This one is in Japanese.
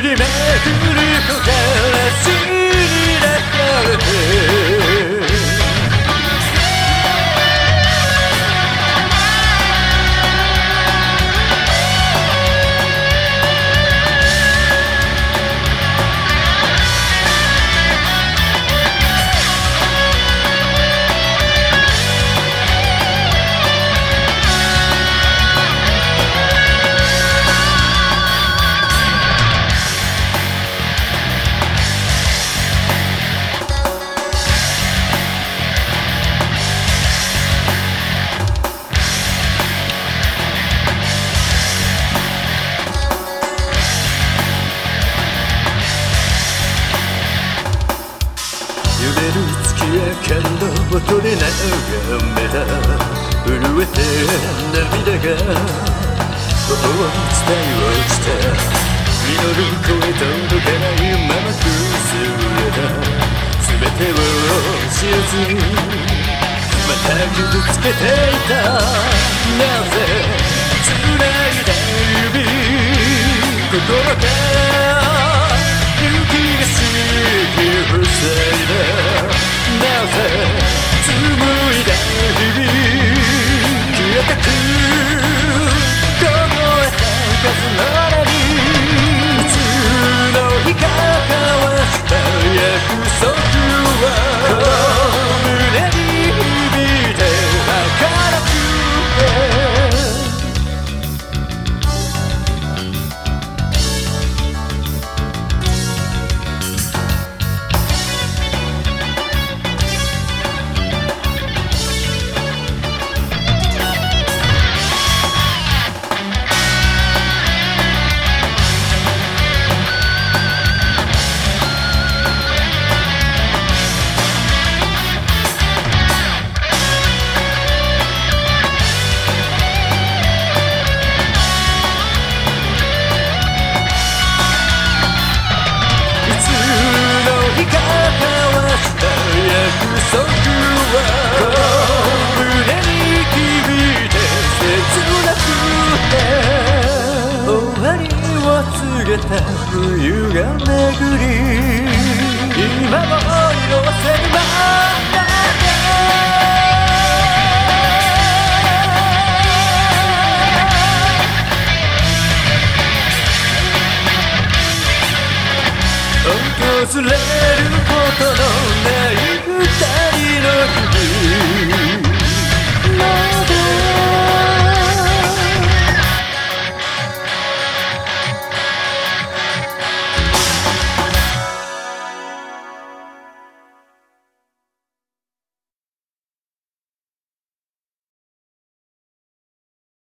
りめくる木枯らし感動を取れ眺めた震えて涙が心を伝え落ちた祈る声届かないまま崩れた全てを知らずまた傷つけていたなぜ繋いだ指心が雪がしき塞い。だ告げた冬が巡り今も色褪せるまま訪れることのね。